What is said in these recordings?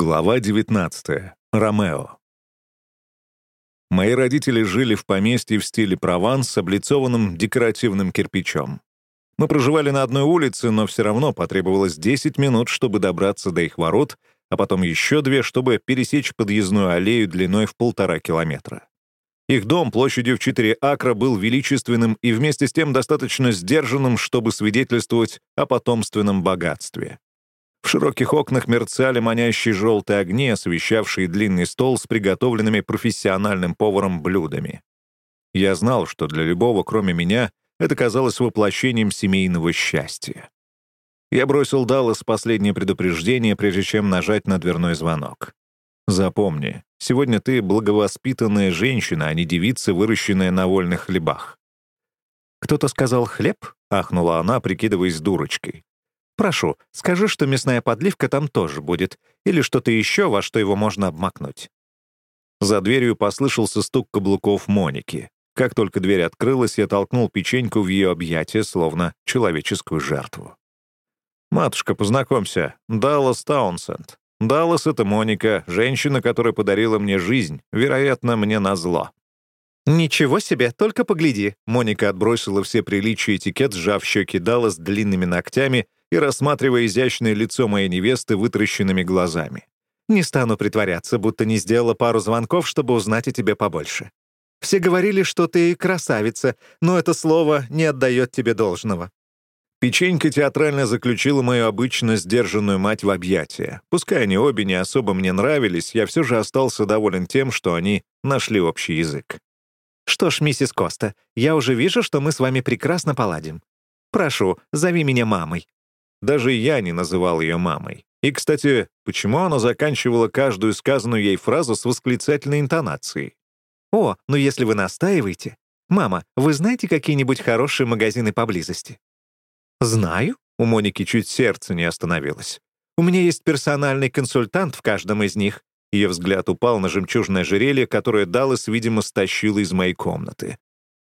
Глава 19. Ромео. Мои родители жили в поместье в стиле Прованс с облицованным декоративным кирпичом. Мы проживали на одной улице, но все равно потребовалось 10 минут, чтобы добраться до их ворот, а потом еще две, чтобы пересечь подъездную аллею длиной в полтора километра. Их дом площадью в 4 акра был величественным и вместе с тем достаточно сдержанным, чтобы свидетельствовать о потомственном богатстве. В широких окнах мерцали манящие желтые огни, освещавшие длинный стол с приготовленными профессиональным поваром блюдами. Я знал, что для любого, кроме меня, это казалось воплощением семейного счастья. Я бросил Даллас последнее предупреждение, прежде чем нажать на дверной звонок. «Запомни, сегодня ты благовоспитанная женщина, а не девица, выращенная на вольных хлебах». «Кто-то сказал хлеб?» — ахнула она, прикидываясь дурочкой. Прошу, скажи, что мясная подливка там тоже будет, или что-то еще, во что его можно обмакнуть». За дверью послышался стук каблуков Моники. Как только дверь открылась, я толкнул печеньку в ее объятия, словно человеческую жертву. «Матушка, познакомься, Даллас Таунсенд. Даллас — это Моника, женщина, которая подарила мне жизнь, вероятно, мне назло». «Ничего себе, только погляди!» Моника отбросила все приличия этикет, сжав щеки Даллас длинными ногтями и рассматривая изящное лицо моей невесты вытращенными глазами. «Не стану притворяться, будто не сделала пару звонков, чтобы узнать о тебе побольше. Все говорили, что ты красавица, но это слово не отдает тебе должного». Печенька театрально заключила мою обычно сдержанную мать в объятия. Пускай они обе не особо мне нравились, я все же остался доволен тем, что они нашли общий язык. «Что ж, миссис Коста, я уже вижу, что мы с вами прекрасно поладим. Прошу, зови меня мамой. Даже я не называл ее мамой. И, кстати, почему она заканчивала каждую сказанную ей фразу с восклицательной интонацией? «О, ну если вы настаиваете. Мама, вы знаете какие-нибудь хорошие магазины поблизости?» «Знаю». У Моники чуть сердце не остановилось. «У меня есть персональный консультант в каждом из них». Ее взгляд упал на жемчужное ожерелье, которое Даллас, видимо, стащила из моей комнаты.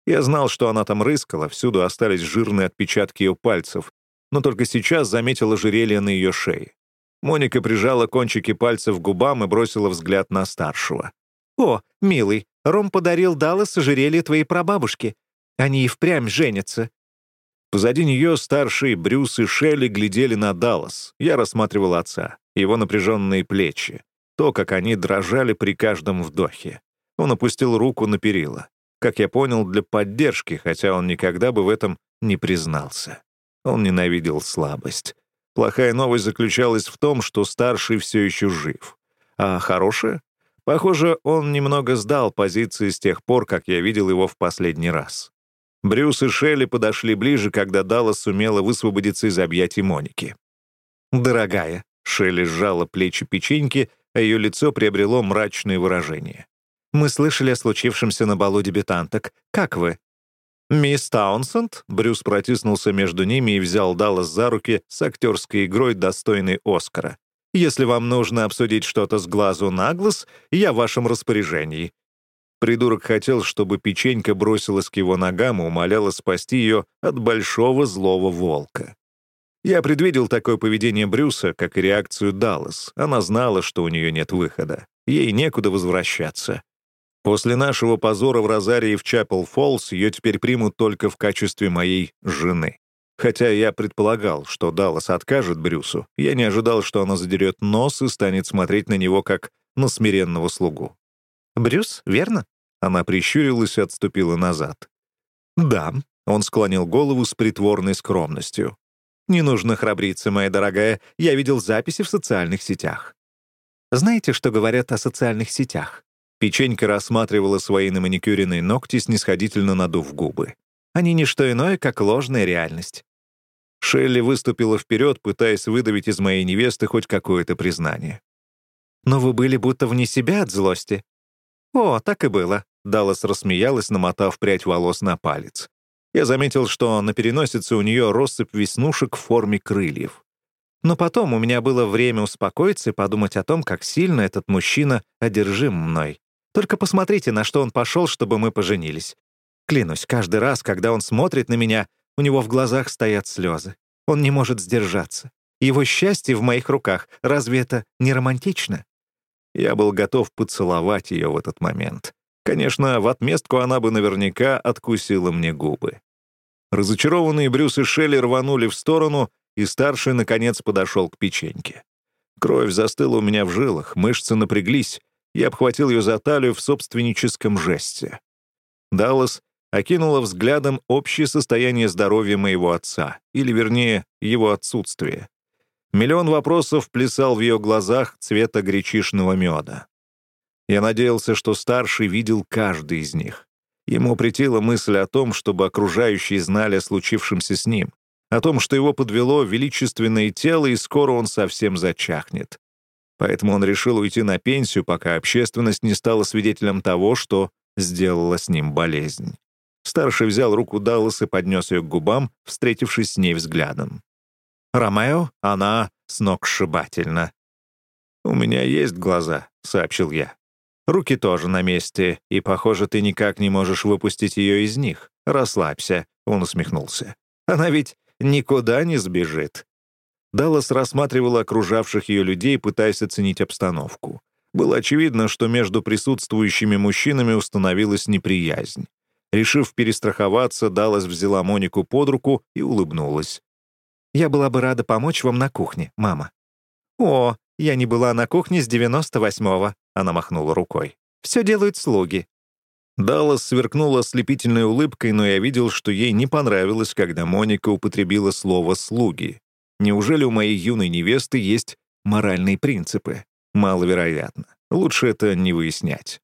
Я знал, что она там рыскала, всюду остались жирные отпечатки ее пальцев, но только сейчас заметила ожерелье на ее шее. Моника прижала кончики пальцев к губам и бросила взгляд на старшего. «О, милый, Ром подарил Даллас ожерелье твоей прабабушки. Они и впрямь женятся». Позади нее старшие Брюс и Шелли глядели на Даллас. Я рассматривал отца, его напряженные плечи, то, как они дрожали при каждом вдохе. Он опустил руку на перила. Как я понял, для поддержки, хотя он никогда бы в этом не признался. Он ненавидел слабость. Плохая новость заключалась в том, что старший все еще жив. А хорошая? Похоже, он немного сдал позиции с тех пор, как я видел его в последний раз. Брюс и Шелли подошли ближе, когда Дала сумела высвободиться из объятий Моники. «Дорогая», — Шелли сжала плечи печеньки, а ее лицо приобрело мрачное выражение. «Мы слышали о случившемся на балу дебютанток. Как вы?» «Мисс Таунсенд?» Брюс протиснулся между ними и взял Даллас за руки с актерской игрой, достойной Оскара. «Если вам нужно обсудить что-то с глазу на глаз, я в вашем распоряжении». Придурок хотел, чтобы печенька бросилась к его ногам и умоляла спасти ее от большого злого волка. Я предвидел такое поведение Брюса, как и реакцию Даллас. Она знала, что у нее нет выхода. Ей некуда возвращаться. После нашего позора в Розарии в Чапел-Фоллс ее теперь примут только в качестве моей жены. Хотя я предполагал, что Даллас откажет Брюсу, я не ожидал, что она задерет нос и станет смотреть на него как на смиренного слугу. «Брюс, верно?» Она прищурилась и отступила назад. «Да», — он склонил голову с притворной скромностью. «Не нужно храбриться, моя дорогая, я видел записи в социальных сетях». «Знаете, что говорят о социальных сетях?» Печенька рассматривала свои наманикюренные ногти, снисходительно надув губы. Они не что иное, как ложная реальность. Шелли выступила вперед, пытаясь выдавить из моей невесты хоть какое-то признание. «Но вы были будто вне себя от злости». «О, так и было», — Даллас рассмеялась, намотав прядь волос на палец. Я заметил, что на переносице у нее россыпь веснушек в форме крыльев. Но потом у меня было время успокоиться и подумать о том, как сильно этот мужчина одержим мной. Только посмотрите, на что он пошел, чтобы мы поженились. Клянусь, каждый раз, когда он смотрит на меня, у него в глазах стоят слезы. Он не может сдержаться. Его счастье в моих руках. Разве это не романтично?» Я был готов поцеловать ее в этот момент. Конечно, в отместку она бы наверняка откусила мне губы. Разочарованные Брюс и Шелли рванули в сторону, и старший, наконец, подошел к печеньке. Кровь застыла у меня в жилах, мышцы напряглись. Я обхватил ее за талию в собственническом жесте. Даллас окинула взглядом общее состояние здоровья моего отца, или, вернее, его отсутствие. Миллион вопросов плясал в ее глазах цвета гречишного меда. Я надеялся, что старший видел каждый из них. Ему претила мысль о том, чтобы окружающие знали о случившемся с ним, о том, что его подвело величественное тело, и скоро он совсем зачахнет. Поэтому он решил уйти на пенсию, пока общественность не стала свидетелем того, что сделала с ним болезнь. Старший взял руку Даллас и поднес ее к губам, встретившись с ней взглядом. «Ромео, она сногсшибательна». «У меня есть глаза», — сообщил я. «Руки тоже на месте, и, похоже, ты никак не можешь выпустить ее из них. Расслабься», — он усмехнулся. «Она ведь никуда не сбежит». Даллас рассматривала окружавших ее людей, пытаясь оценить обстановку. Было очевидно, что между присутствующими мужчинами установилась неприязнь. Решив перестраховаться, Даллас взяла Монику под руку и улыбнулась. «Я была бы рада помочь вам на кухне, мама». «О, я не была на кухне с 98-го», — она махнула рукой. «Все делают слуги». Даллас сверкнула ослепительной улыбкой, но я видел, что ей не понравилось, когда Моника употребила слово «слуги». Неужели у моей юной невесты есть моральные принципы? Маловероятно. Лучше это не выяснять.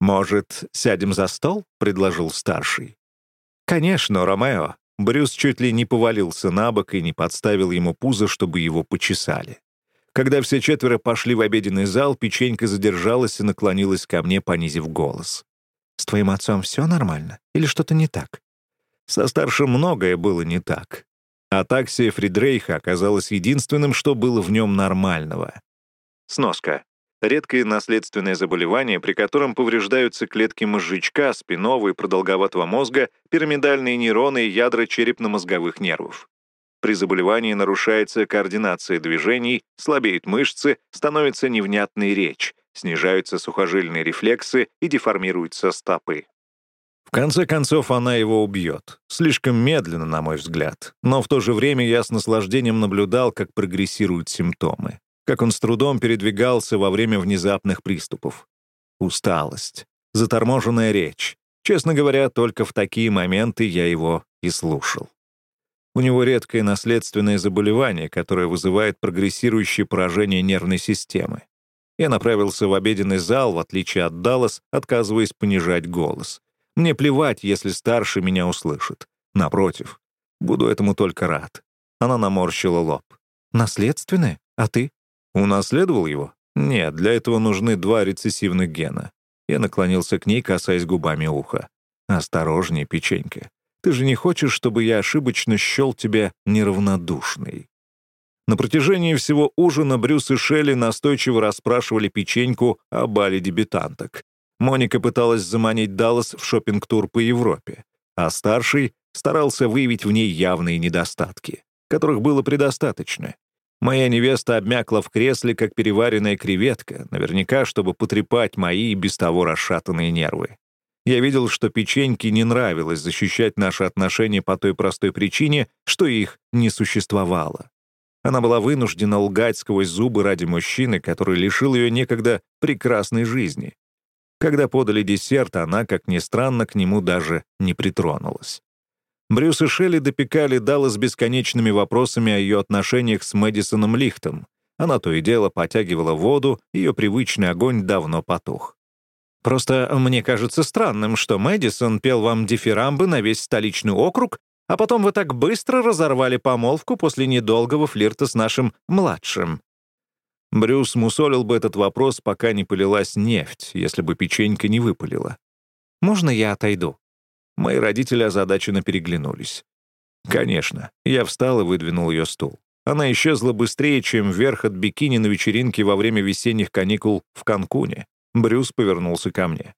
«Может, сядем за стол?» — предложил старший. «Конечно, Ромео». Брюс чуть ли не повалился на бок и не подставил ему пузо, чтобы его почесали. Когда все четверо пошли в обеденный зал, печенька задержалась и наклонилась ко мне, понизив голос. «С твоим отцом все нормально? Или что-то не так?» Со старшим многое было не так. Атаксия Фридрейха оказалась единственным, что было в нем нормального. Сноска. Редкое наследственное заболевание, при котором повреждаются клетки мозжечка, спинного и продолговатого мозга, пирамидальные нейроны и ядра черепно-мозговых нервов. При заболевании нарушается координация движений, слабеют мышцы, становится невнятной речь, снижаются сухожильные рефлексы и деформируются стопы. В конце концов, она его убьет. Слишком медленно, на мой взгляд. Но в то же время я с наслаждением наблюдал, как прогрессируют симптомы как он с трудом передвигался во время внезапных приступов. Усталость, заторможенная речь. Честно говоря, только в такие моменты я его и слушал. У него редкое наследственное заболевание, которое вызывает прогрессирующее поражение нервной системы. Я направился в обеденный зал, в отличие от Даллас, отказываясь понижать голос. Мне плевать, если старший меня услышит. Напротив, буду этому только рад. Она наморщила лоб. «Наследственное? А ты?» Унаследовал его? Нет, для этого нужны два рецессивных гена. Я наклонился к ней, касаясь губами уха. «Осторожнее, печенька. Ты же не хочешь, чтобы я ошибочно счел тебя неравнодушной?» На протяжении всего ужина Брюс и Шелли настойчиво расспрашивали печеньку о бале дебютанток. Моника пыталась заманить Даллас в шопинг-тур по Европе, а старший старался выявить в ней явные недостатки, которых было предостаточно. Моя невеста обмякла в кресле, как переваренная креветка, наверняка, чтобы потрепать мои без того расшатанные нервы. Я видел, что печеньке не нравилось защищать наши отношения по той простой причине, что их не существовало. Она была вынуждена лгать сквозь зубы ради мужчины, который лишил ее некогда прекрасной жизни. Когда подали десерт, она, как ни странно, к нему даже не притронулась. Брюс и Шелли допекали Далла с бесконечными вопросами о ее отношениях с Мэдисоном Лихтом. Она то и дело потягивала воду, ее привычный огонь давно потух. «Просто мне кажется странным, что Мэдисон пел вам дифирамбы на весь столичный округ, а потом вы так быстро разорвали помолвку после недолгого флирта с нашим младшим». Брюс мусолил бы этот вопрос, пока не полилась нефть, если бы печенька не выпалила. «Можно я отойду?» Мои родители озадаченно переглянулись. Конечно. Я встал и выдвинул ее стул. Она исчезла быстрее, чем верх от бикини на вечеринке во время весенних каникул в Канкуне. Брюс повернулся ко мне.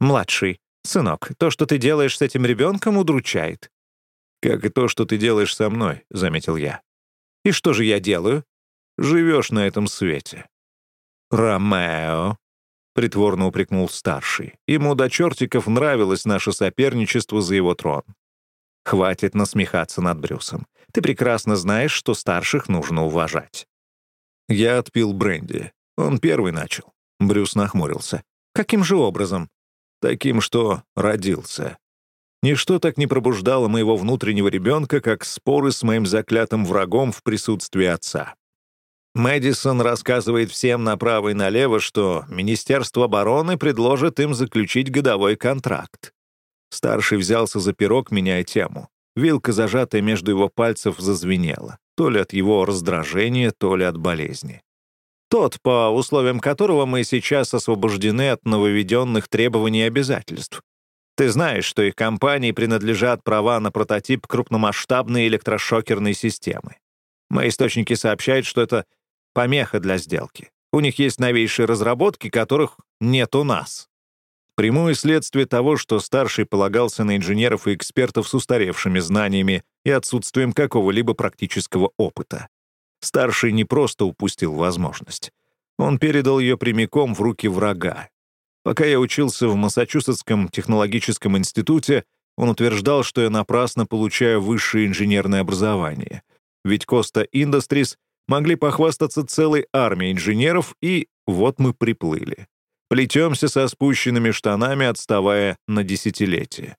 «Младший, сынок, то, что ты делаешь с этим ребенком, удручает». «Как и то, что ты делаешь со мной», — заметил я. И что же я делаю? Живешь на этом свете. Ромео, притворно упрекнул старший. Ему до чертиков нравилось наше соперничество за его трон. Хватит насмехаться над Брюсом. Ты прекрасно знаешь, что старших нужно уважать. Я отпил бренди. Он первый начал. Брюс нахмурился. Каким же образом? Таким, что родился. Ничто так не пробуждало моего внутреннего ребенка, как споры с моим заклятым врагом в присутствии отца. Мэдисон рассказывает всем направо и налево, что Министерство обороны предложит им заключить годовой контракт. Старший взялся за пирог, меняя тему. Вилка, зажатая между его пальцев, зазвенела. То ли от его раздражения, то ли от болезни. Тот, по условиям которого мы сейчас освобождены от нововведенных требований и обязательств. Ты знаешь, что их компании принадлежат права на прототип крупномасштабной электрошокерной системы. Мои источники сообщают, что это помеха для сделки. У них есть новейшие разработки, которых нет у нас. Прямое следствие того, что старший полагался на инженеров и экспертов с устаревшими знаниями и отсутствием какого-либо практического опыта. Старший не просто упустил возможность. Он передал ее прямиком в руки врага. Пока я учился в Массачусетском технологическом институте, он утверждал, что я напрасно получаю высшее инженерное образование. Ведь Коста Industries могли похвастаться целой армией инженеров, и вот мы приплыли. Плетемся со спущенными штанами, отставая на десятилетие.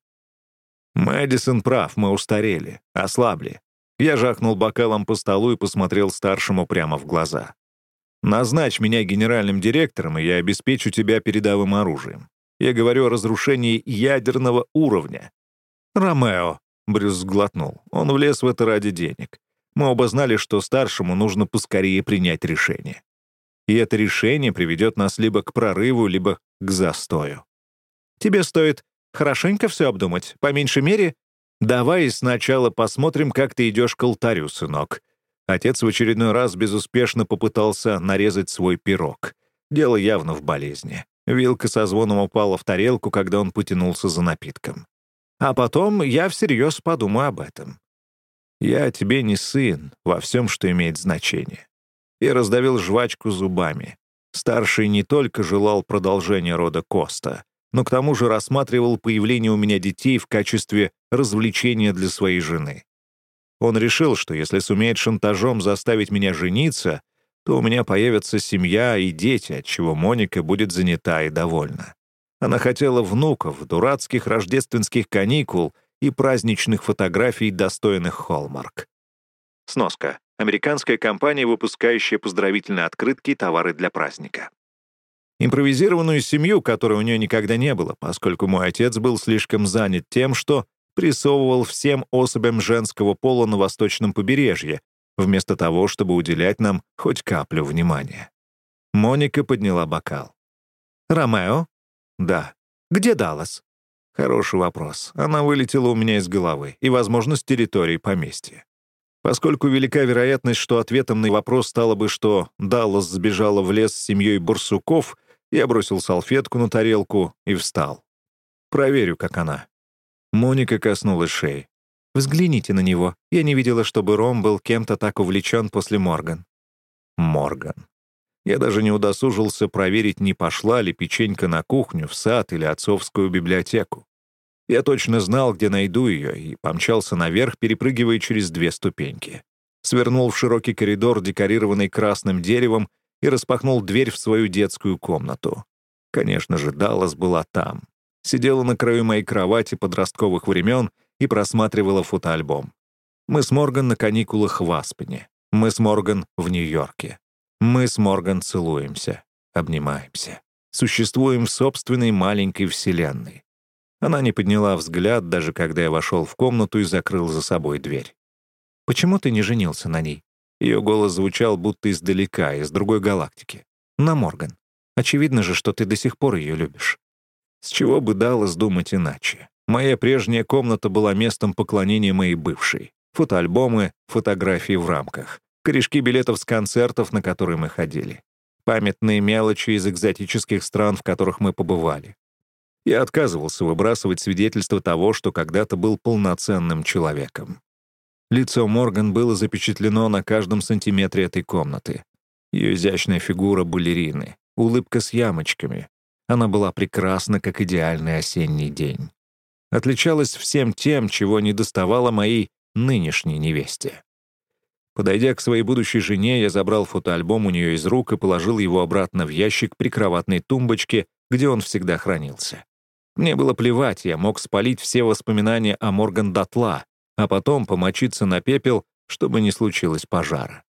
Мэдисон прав, мы устарели, ослабли. Я жахнул бокалом по столу и посмотрел старшему прямо в глаза. «Назначь меня генеральным директором, и я обеспечу тебя передовым оружием. Я говорю о разрушении ядерного уровня». «Ромео», — Брюс сглотнул, — он влез в это ради денег. Мы оба знали, что старшему нужно поскорее принять решение. И это решение приведет нас либо к прорыву, либо к застою. Тебе стоит хорошенько все обдумать, по меньшей мере. Давай сначала посмотрим, как ты идешь к алтарю, сынок. Отец в очередной раз безуспешно попытался нарезать свой пирог. Дело явно в болезни. Вилка со звоном упала в тарелку, когда он потянулся за напитком. А потом я всерьез подумаю об этом. Я тебе не сын во всем, что имеет значение. И раздавил жвачку зубами. Старший не только желал продолжения рода Коста, но к тому же рассматривал появление у меня детей в качестве развлечения для своей жены. Он решил, что если сумеет шантажом заставить меня жениться, то у меня появится семья и дети, от чего Моника будет занята и довольна. Она хотела внуков, дурацких рождественских каникул и праздничных фотографий, достойных Холмарк. Сноска. Американская компания, выпускающая поздравительные открытки и товары для праздника. Импровизированную семью, которой у нее никогда не было, поскольку мой отец был слишком занят тем, что прессовывал всем особям женского пола на восточном побережье, вместо того, чтобы уделять нам хоть каплю внимания. Моника подняла бокал. «Ромео?» «Да». «Где Даллас?» Хороший вопрос. Она вылетела у меня из головы, и, возможно, с территории поместья. Поскольку велика вероятность, что ответом на вопрос стало бы, что Даллас сбежала в лес с семьей барсуков, я бросил салфетку на тарелку и встал. Проверю, как она. Моника коснулась шеи. «Взгляните на него. Я не видела, чтобы Ром был кем-то так увлечен после Морган». Морган. Я даже не удосужился проверить, не пошла ли печенька на кухню, в сад или отцовскую библиотеку. Я точно знал, где найду ее, и помчался наверх, перепрыгивая через две ступеньки. Свернул в широкий коридор, декорированный красным деревом, и распахнул дверь в свою детскую комнату. Конечно же, Даллас была там. Сидела на краю моей кровати подростковых времен и просматривала фотоальбом. Мы с Морган на каникулах в Аспене. Мы с Морган в Нью-Йорке. Мы с Морган целуемся, обнимаемся, существуем в собственной маленькой вселенной. Она не подняла взгляд, даже когда я вошел в комнату и закрыл за собой дверь. «Почему ты не женился на ней?» Ее голос звучал будто издалека, из другой галактики. «На Морган. Очевидно же, что ты до сих пор ее любишь». С чего бы далось думать иначе? Моя прежняя комната была местом поклонения моей бывшей. Фотоальбомы, фотографии в рамках корешки билетов с концертов, на которые мы ходили, памятные мелочи из экзотических стран, в которых мы побывали. Я отказывался выбрасывать свидетельство того, что когда-то был полноценным человеком. Лицо Морган было запечатлено на каждом сантиметре этой комнаты. Ее изящная фигура балерины, улыбка с ямочками. Она была прекрасна, как идеальный осенний день. Отличалась всем тем, чего не доставало моей нынешней невесте. Подойдя к своей будущей жене, я забрал фотоальбом у нее из рук и положил его обратно в ящик при кроватной тумбочке, где он всегда хранился. Мне было плевать, я мог спалить все воспоминания о Морган дотла, а потом помочиться на пепел, чтобы не случилось пожара.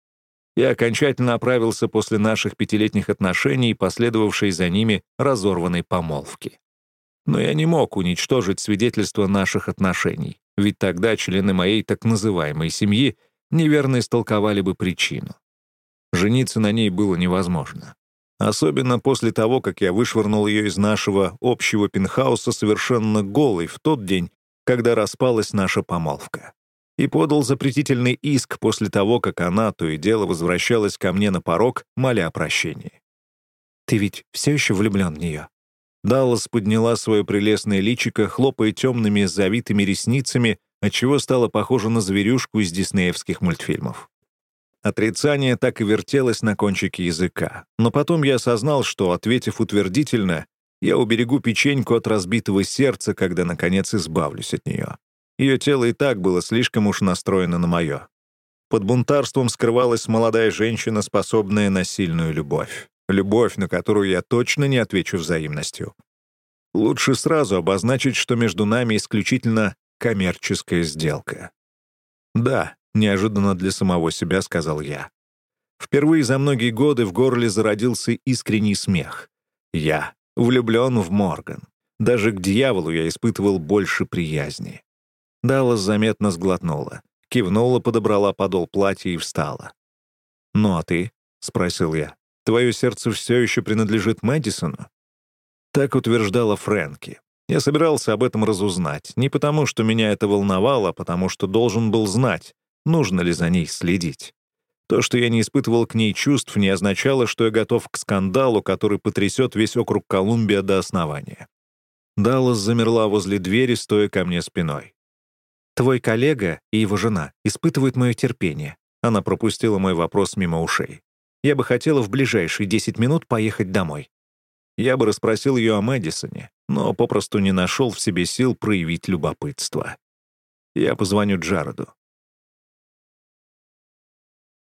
Я окончательно оправился после наших пятилетних отношений и последовавшей за ними разорванной помолвки. Но я не мог уничтожить свидетельство наших отношений, ведь тогда члены моей так называемой семьи неверно истолковали бы причину. Жениться на ней было невозможно. Особенно после того, как я вышвырнул ее из нашего общего пентхауса совершенно голой в тот день, когда распалась наша помолвка. И подал запретительный иск после того, как она то и дело возвращалась ко мне на порог, моля о прощении. «Ты ведь все еще влюблен в нее?» Даллас подняла свое прелестное личико, хлопая темными завитыми ресницами, отчего стала похожа на зверюшку из диснеевских мультфильмов. Отрицание так и вертелось на кончике языка. Но потом я осознал, что, ответив утвердительно, я уберегу печеньку от разбитого сердца, когда, наконец, избавлюсь от нее. Ее тело и так было слишком уж настроено на мое. Под бунтарством скрывалась молодая женщина, способная на сильную любовь. Любовь, на которую я точно не отвечу взаимностью. Лучше сразу обозначить, что между нами исключительно коммерческая сделка. Да, неожиданно для самого себя сказал я. Впервые за многие годы в горле зародился искренний смех. Я Влюблен в Морган. Даже к дьяволу я испытывал больше приязни. Даллас заметно сглотнула. Кивнула, подобрала подол платья и встала. «Ну а ты?» — спросил я. «Твое сердце все еще принадлежит Мэдисону?» Так утверждала Фрэнки. Я собирался об этом разузнать. Не потому, что меня это волновало, а потому что должен был знать, нужно ли за ней следить. То, что я не испытывал к ней чувств, не означало, что я готов к скандалу, который потрясет весь округ Колумбия до основания. Даллас замерла возле двери, стоя ко мне спиной. «Твой коллега и его жена испытывают мое терпение». Она пропустила мой вопрос мимо ушей. «Я бы хотела в ближайшие 10 минут поехать домой». Я бы расспросил ее о Мэдисоне, но попросту не нашел в себе сил проявить любопытство. Я позвоню Джареду.